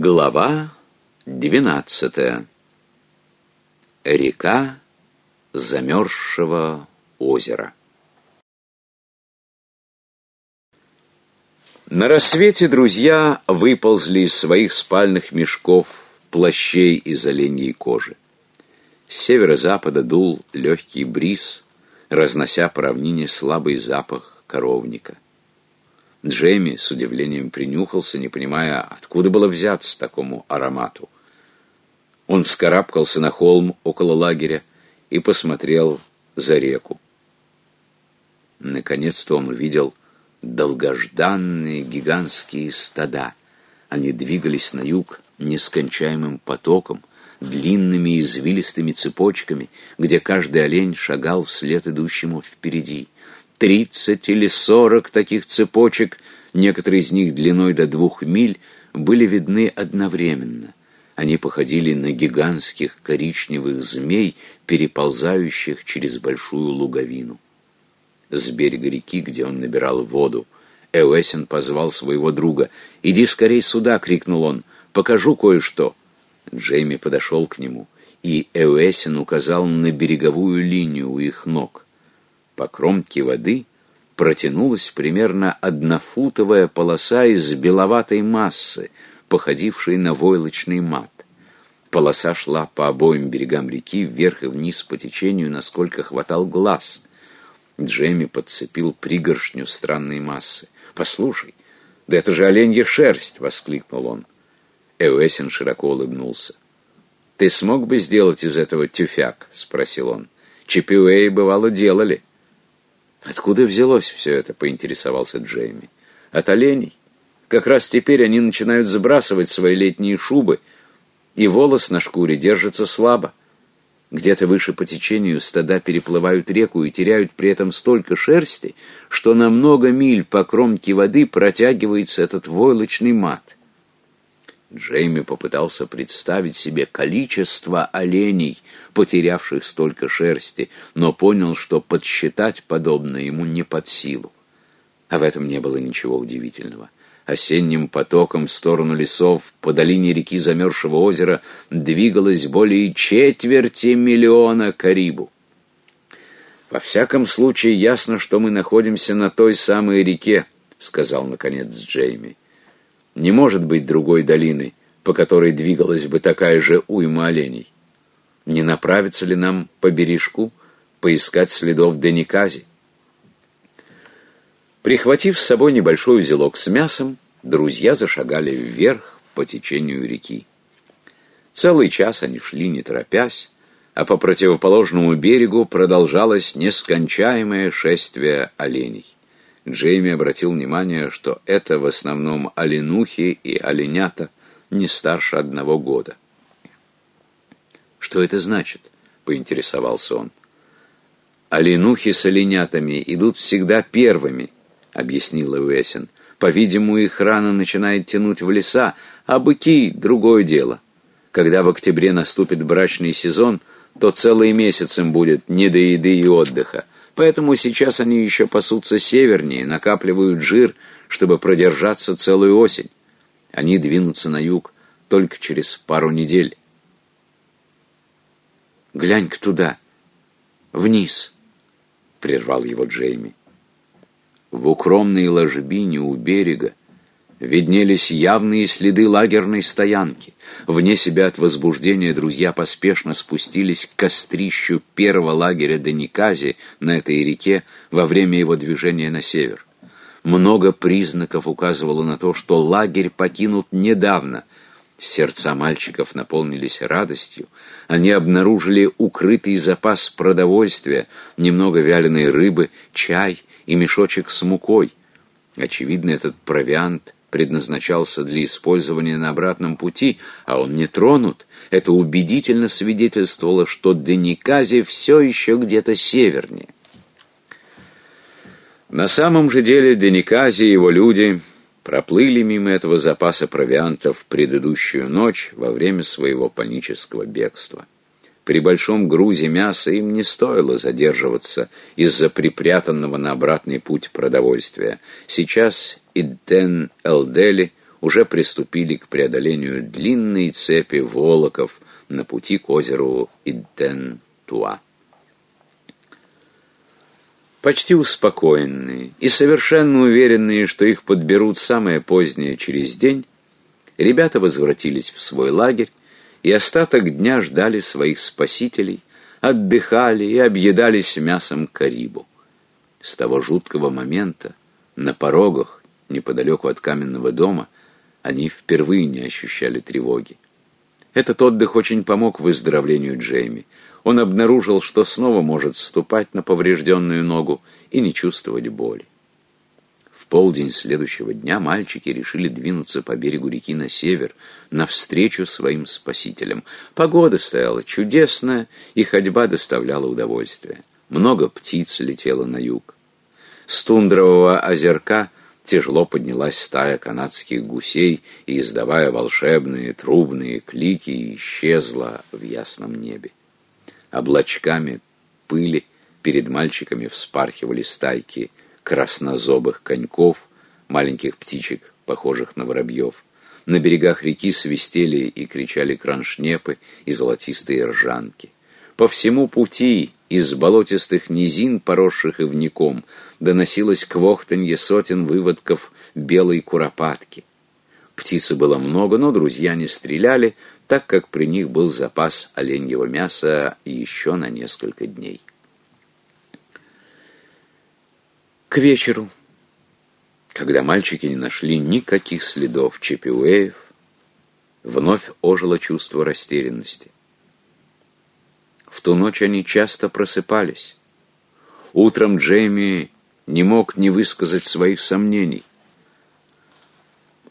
Глава двенадцатая. Река замерзшего озера. На рассвете друзья выползли из своих спальных мешков, плащей из оленьей кожи. С северо-запада дул легкий бриз, разнося по равнине слабый запах коровника. Джейми с удивлением принюхался, не понимая, откуда было взяться такому аромату. Он вскарабкался на холм около лагеря и посмотрел за реку. Наконец-то он увидел долгожданные гигантские стада. Они двигались на юг нескончаемым потоком, длинными извилистыми цепочками, где каждый олень шагал вслед идущему впереди. Тридцать или сорок таких цепочек, некоторые из них длиной до двух миль, были видны одновременно. Они походили на гигантских коричневых змей, переползающих через большую луговину. С берега реки, где он набирал воду, Эуэсин позвал своего друга. «Иди скорей сюда!» — крикнул он. «Покажу кое-что!» Джейми подошел к нему, и Эуэсин указал на береговую линию у их ног. По кромке воды протянулась примерно однофутовая полоса из беловатой массы, походившей на войлочный мат. Полоса шла по обоим берегам реки, вверх и вниз по течению, насколько хватал глаз. Джейми подцепил пригоршню странной массы. «Послушай, да это же оленья шерсть!» — воскликнул он. Эуэсин широко улыбнулся. «Ты смог бы сделать из этого тюфяк?» — спросил он. «Чипюэи, бывало, делали». «Откуда взялось все это?» — поинтересовался Джейми. «От оленей. Как раз теперь они начинают сбрасывать свои летние шубы, и волос на шкуре держится слабо. Где-то выше по течению стада переплывают реку и теряют при этом столько шерсти, что на много миль по кромке воды протягивается этот войлочный мат. Джейми попытался представить себе количество оленей, потерявших столько шерсти, но понял, что подсчитать подобное ему не под силу. А в этом не было ничего удивительного осенним потоком в сторону лесов по долине реки замерзшего озера двигалось более четверти миллиона карибу. «Во всяком случае, ясно, что мы находимся на той самой реке», — сказал, наконец, Джейми. «Не может быть другой долины, по которой двигалась бы такая же уйма оленей. Не направится ли нам по бережку поискать следов Деникази?» Прихватив с собой небольшой узелок с мясом, друзья зашагали вверх по течению реки. Целый час они шли, не торопясь, а по противоположному берегу продолжалось нескончаемое шествие оленей. Джейми обратил внимание, что это в основном оленухи и оленята не старше одного года. «Что это значит?» — поинтересовался он. «Оленухи с оленятами идут всегда первыми», — объяснила Уэсин. «По-видимому, их рано начинает тянуть в леса, а быки — другое дело. Когда в октябре наступит брачный сезон, то целый месяц им будет не до еды и отдыха. Поэтому сейчас они еще пасутся севернее, накапливают жир, чтобы продержаться целую осень. Они двинутся на юг только через пару недель. «Глянь-ка туда, вниз», — прервал его Джейми. В укромной ложбине у берега виднелись явные следы лагерной стоянки. Вне себя от возбуждения друзья поспешно спустились к кострищу первого лагеря Деникази на этой реке во время его движения на север. Много признаков указывало на то, что лагерь покинут недавно. Сердца мальчиков наполнились радостью. Они обнаружили укрытый запас продовольствия, немного вяленой рыбы, чай и мешочек с мукой. Очевидно, этот провиант предназначался для использования на обратном пути, а он не тронут. Это убедительно свидетельствовало, что Деникази все еще где-то севернее. На самом же деле Деникази и его люди проплыли мимо этого запаса провианта в предыдущую ночь во время своего панического бегства. При большом грузе мяса им не стоило задерживаться из-за припрятанного на обратный путь продовольствия. Сейчас Идден Элдели уже приступили к преодолению длинной цепи волоков на пути к озеру Идден-Туа. Почти успокоенные и совершенно уверенные, что их подберут самое позднее через день, ребята возвратились в свой лагерь и остаток дня ждали своих спасителей, отдыхали и объедались мясом карибу. С того жуткого момента на порогах, неподалеку от каменного дома, они впервые не ощущали тревоги. Этот отдых очень помог выздоровлению Джейми. Он обнаружил, что снова может ступать на поврежденную ногу и не чувствовать боли. Полдень следующего дня мальчики решили двинуться по берегу реки на север, навстречу своим спасителям. Погода стояла чудесная, и ходьба доставляла удовольствие. Много птиц летело на юг. С тундрового озерка тяжело поднялась стая канадских гусей и, издавая волшебные трубные клики, исчезла в ясном небе. Облачками пыли перед мальчиками вспархивали стайки краснозобых коньков, маленьких птичек, похожих на воробьев. На берегах реки свистели и кричали кроншнепы и золотистые ржанки. По всему пути из болотистых низин, поросших ивником, доносилось квохтанье сотен выводков белой куропатки. Птицы было много, но друзья не стреляли, так как при них был запас оленьего мяса еще на несколько дней. К вечеру, когда мальчики не нашли никаких следов Чепиуэев, вновь ожило чувство растерянности. В ту ночь они часто просыпались. Утром Джейми не мог не высказать своих сомнений.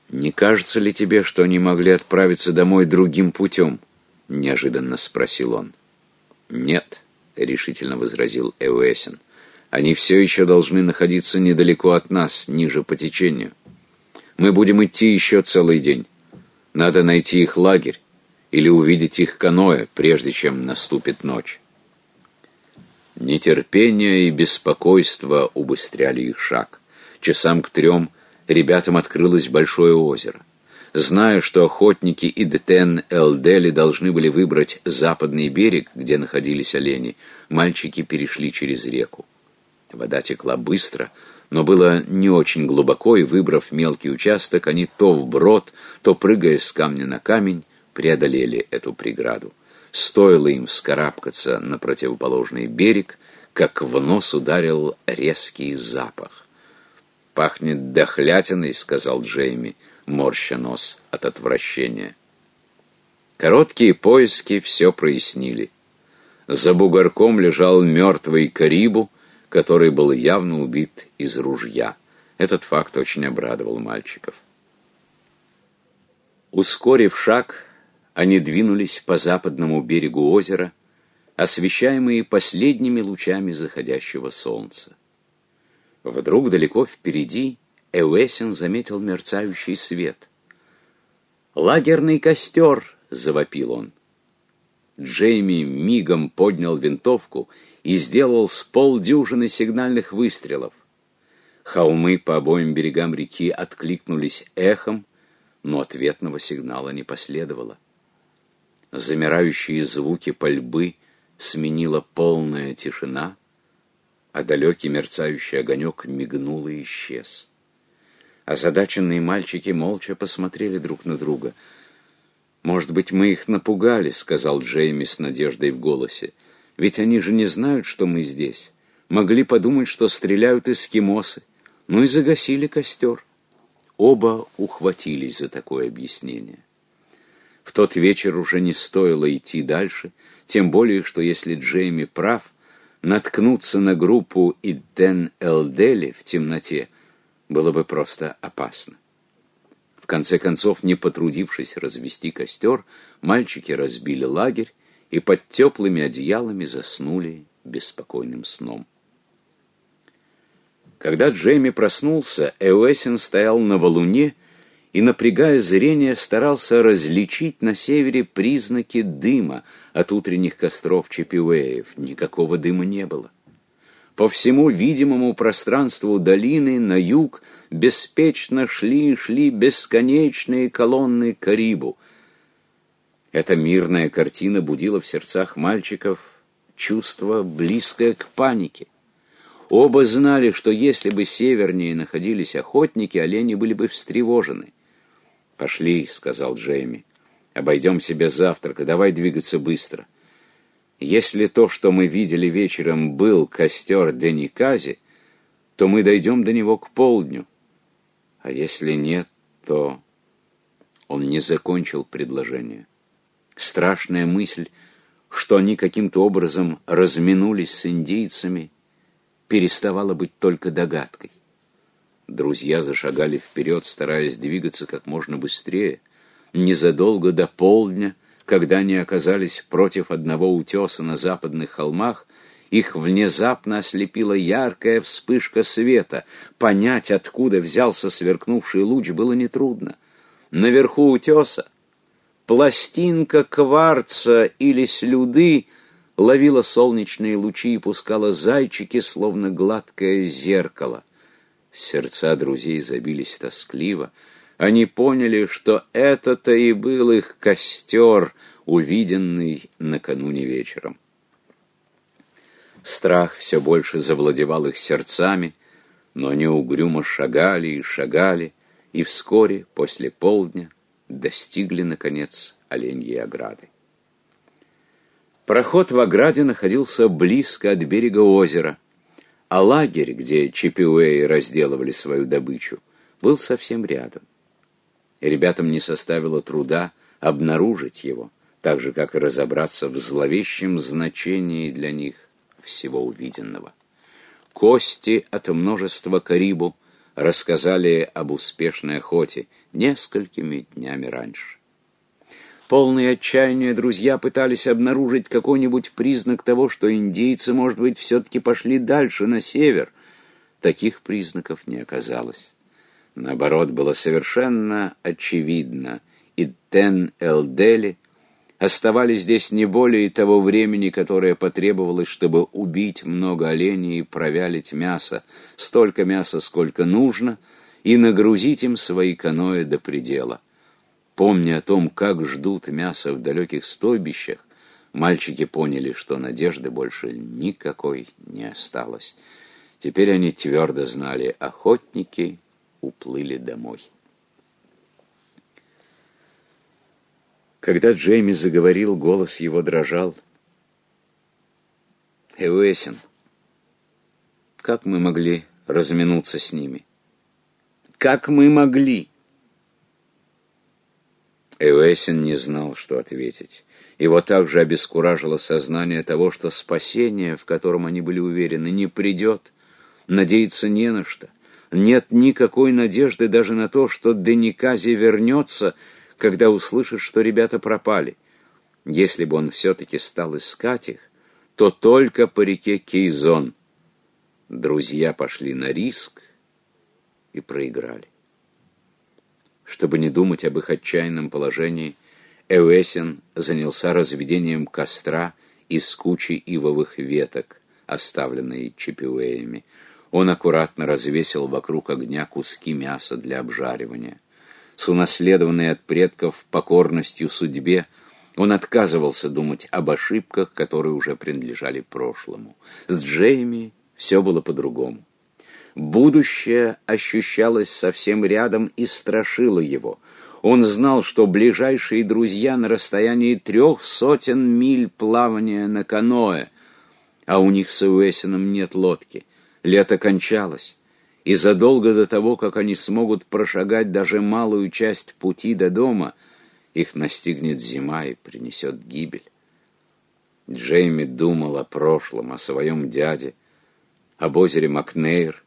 «Не кажется ли тебе, что они могли отправиться домой другим путем?» — неожиданно спросил он. «Нет», — решительно возразил Эуэсин. «Они все еще должны находиться недалеко от нас, ниже по течению. Мы будем идти еще целый день. Надо найти их лагерь или увидеть их каноэ, прежде чем наступит ночь. Нетерпение и беспокойство убыстряли их шаг. Часам к трем ребятам открылось большое озеро. Зная, что охотники и Детен Элдели должны были выбрать западный берег, где находились олени, мальчики перешли через реку. Вода текла быстро, но было не очень глубоко, и, выбрав мелкий участок, они то вброд, то, прыгая с камня на камень, преодолели эту преграду. Стоило им вскарабкаться на противоположный берег, как в нос ударил резкий запах. «Пахнет дохлятиной», — сказал Джейми, морща нос от отвращения. Короткие поиски все прояснили. За бугорком лежал мертвый Карибу, который был явно убит из ружья. Этот факт очень обрадовал мальчиков. Ускорив шаг, они двинулись по западному берегу озера, освещаемые последними лучами заходящего солнца. Вдруг далеко впереди Эуэсин заметил мерцающий свет. «Лагерный костер!» — завопил он. Джейми мигом поднял винтовку и сделал с полдюжины сигнальных выстрелов. Холмы по обоим берегам реки откликнулись эхом, но ответного сигнала не последовало. Замирающие звуки пальбы сменила полная тишина, а далекий мерцающий огонек мигнул и исчез. Озадаченные мальчики молча посмотрели друг на друга. «Может быть, мы их напугали», — сказал Джейми с надеждой в голосе. «Ведь они же не знают, что мы здесь. Могли подумать, что стреляют эскимосы. Ну и загасили костер». Оба ухватились за такое объяснение. В тот вечер уже не стоило идти дальше, тем более, что если Джейми прав, наткнуться на группу Идден Элдели в темноте было бы просто опасно. В конце концов, не потрудившись развести костер, мальчики разбили лагерь и под теплыми одеялами заснули беспокойным сном. Когда Джейми проснулся, Эуэсин стоял на валуне и, напрягая зрение, старался различить на севере признаки дыма от утренних костров Чепиуэев. Никакого дыма не было. По всему видимому пространству долины на юг беспечно шли и шли бесконечные колонны Карибу. Эта мирная картина будила в сердцах мальчиков чувство, близкое к панике. Оба знали, что если бы севернее находились охотники, олени были бы встревожены. «Пошли», — сказал Джейми, — «обойдем себе завтрак, и давай двигаться быстро». Если то, что мы видели вечером, был костер Деникази, то мы дойдем до него к полдню. А если нет, то... Он не закончил предложение. Страшная мысль, что они каким-то образом разминулись с индейцами, переставала быть только догадкой. Друзья зашагали вперед, стараясь двигаться как можно быстрее. Незадолго до полдня — когда они оказались против одного утеса на западных холмах, их внезапно ослепила яркая вспышка света. Понять, откуда взялся сверкнувший луч, было нетрудно. Наверху утеса пластинка кварца или слюды ловила солнечные лучи и пускала зайчики, словно гладкое зеркало. Сердца друзей забились тоскливо, они поняли, что это-то и был их костер, увиденный накануне вечером. Страх все больше завладевал их сердцами, но они угрюмо шагали и шагали, и вскоре, после полдня, достигли, наконец, оленьей ограды. Проход в ограде находился близко от берега озера, а лагерь, где чипиуэи разделывали свою добычу, был совсем рядом. Ребятам не составило труда обнаружить его, так же, как и разобраться в зловещем значении для них всего увиденного. Кости от множества карибу рассказали об успешной охоте несколькими днями раньше. Полные отчаяния друзья пытались обнаружить какой-нибудь признак того, что индейцы, может быть, все-таки пошли дальше, на север. Таких признаков не оказалось. Наоборот, было совершенно очевидно, и Тен-Элдели оставались здесь не более того времени, которое потребовалось, чтобы убить много оленей и провялить мясо, столько мяса, сколько нужно, и нагрузить им свои каноэ до предела. Помня о том, как ждут мяса в далеких стойбищах, мальчики поняли, что надежды больше никакой не осталось. Теперь они твердо знали, охотники уплыли домой. Когда Джейми заговорил, голос его дрожал. «Эуэсин, как мы могли разминуться с ними? Как мы могли?» Эуэсин не знал, что ответить. Его также обескуражило сознание того, что спасение, в котором они были уверены, не придет, надеяться не на что. Нет никакой надежды даже на то, что Деникази вернется, когда услышит, что ребята пропали. Если бы он все-таки стал искать их, то только по реке Кейзон. Друзья пошли на риск и проиграли. Чтобы не думать об их отчаянном положении, Эуэсин занялся разведением костра из кучи ивовых веток, оставленной чипиуэями. Он аккуратно развесил вокруг огня куски мяса для обжаривания. С унаследованной от предков покорностью судьбе, он отказывался думать об ошибках, которые уже принадлежали прошлому. С Джейми все было по-другому. Будущее ощущалось совсем рядом и страшило его. Он знал, что ближайшие друзья на расстоянии трех сотен миль плавания на каноэ, а у них с Уэсином нет лодки — Лето кончалось, и задолго до того, как они смогут прошагать даже малую часть пути до дома, их настигнет зима и принесет гибель. Джейми думал о прошлом, о своем дяде, об озере Макнейр,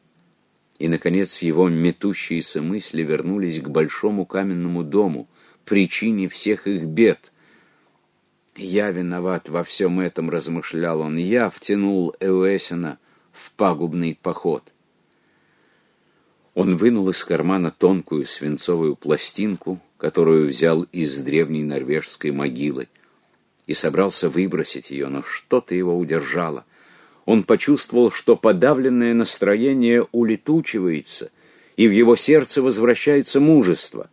и, наконец, его метущиеся мысли вернулись к большому каменному дому, причине всех их бед. «Я виноват во всем этом», — размышлял он, — «я втянул Эуэсина» в пагубный поход. Он вынул из кармана тонкую свинцовую пластинку, которую взял из древней норвежской могилы, и собрался выбросить ее, но что-то его удержало. Он почувствовал, что подавленное настроение улетучивается, и в его сердце возвращается мужество.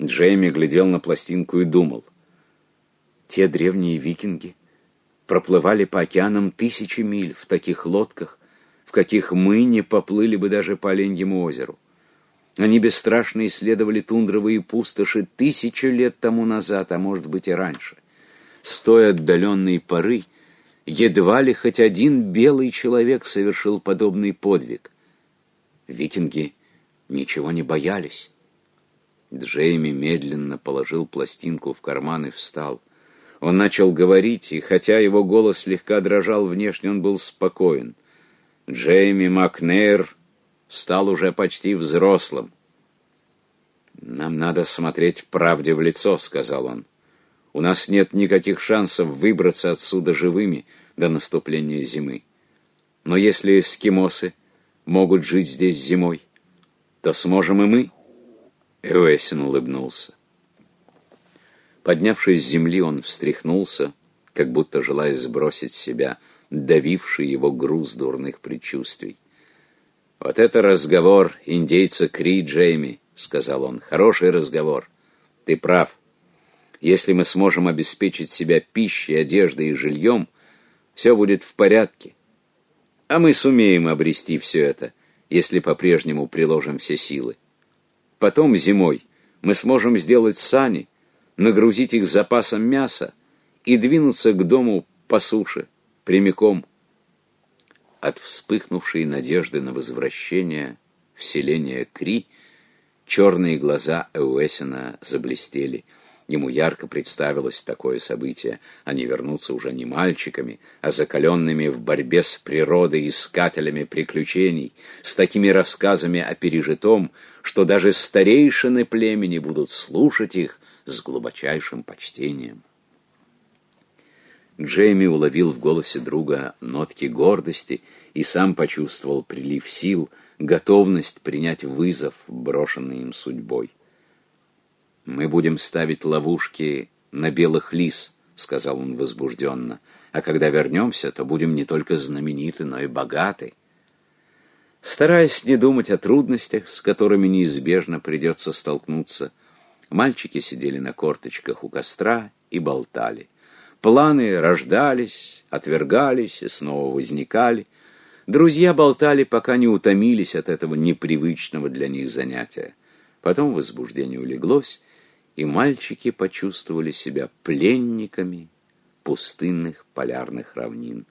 Джейми глядел на пластинку и думал. Те древние викинги проплывали по океанам тысячи миль в таких лодках, в каких мы не поплыли бы даже по Оленьему озеру. Они бесстрашно исследовали тундровые пустоши тысячу лет тому назад, а может быть и раньше. С той отдаленной поры едва ли хоть один белый человек совершил подобный подвиг. Викинги ничего не боялись. Джейми медленно положил пластинку в карман и встал. Он начал говорить, и хотя его голос слегка дрожал внешне, он был спокоен. Джейми Макнейр стал уже почти взрослым. «Нам надо смотреть правде в лицо», — сказал он. «У нас нет никаких шансов выбраться отсюда живыми до наступления зимы. Но если эскимосы могут жить здесь зимой, то сможем и мы». Эуэсин улыбнулся. Поднявшись с земли, он встряхнулся, как будто желая сбросить с себя давивший его груз дурных предчувствий. «Вот это разговор индейца Кри Джейми», — сказал он. «Хороший разговор. Ты прав. Если мы сможем обеспечить себя пищей, одеждой и жильем, все будет в порядке. А мы сумеем обрести все это, если по-прежнему приложим все силы. Потом зимой мы сможем сделать сани, нагрузить их запасом мяса и двинуться к дому по суше, прямиком от вспыхнувшей надежды на возвращение в селение Кри, черные глаза Эуэсина заблестели. Ему ярко представилось такое событие. Они вернутся уже не мальчиками, а закаленными в борьбе с природой искателями приключений, с такими рассказами о пережитом, что даже старейшины племени будут слушать их с глубочайшим почтением. Джейми уловил в голосе друга нотки гордости и сам почувствовал прилив сил, готовность принять вызов, брошенный им судьбой. «Мы будем ставить ловушки на белых лис», — сказал он возбужденно, «а когда вернемся, то будем не только знамениты, но и богаты». Стараясь не думать о трудностях, с которыми неизбежно придется столкнуться, мальчики сидели на корточках у костра и болтали. Планы рождались, отвергались и снова возникали. Друзья болтали, пока не утомились от этого непривычного для них занятия. Потом возбуждение улеглось, и мальчики почувствовали себя пленниками пустынных полярных равнин.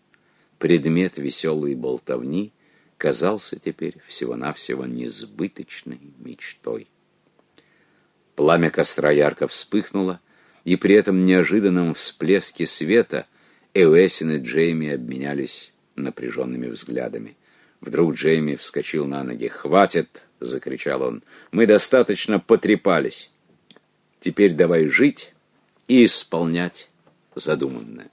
Предмет веселой болтовни казался теперь всего-навсего несбыточной мечтой. Пламя костра ярко вспыхнуло, и при этом неожиданном всплеске света Эуэсин и Джейми обменялись напряженными взглядами. Вдруг Джейми вскочил на ноги. «Хватит!» — закричал он. «Мы достаточно потрепались. Теперь давай жить и исполнять задуманное».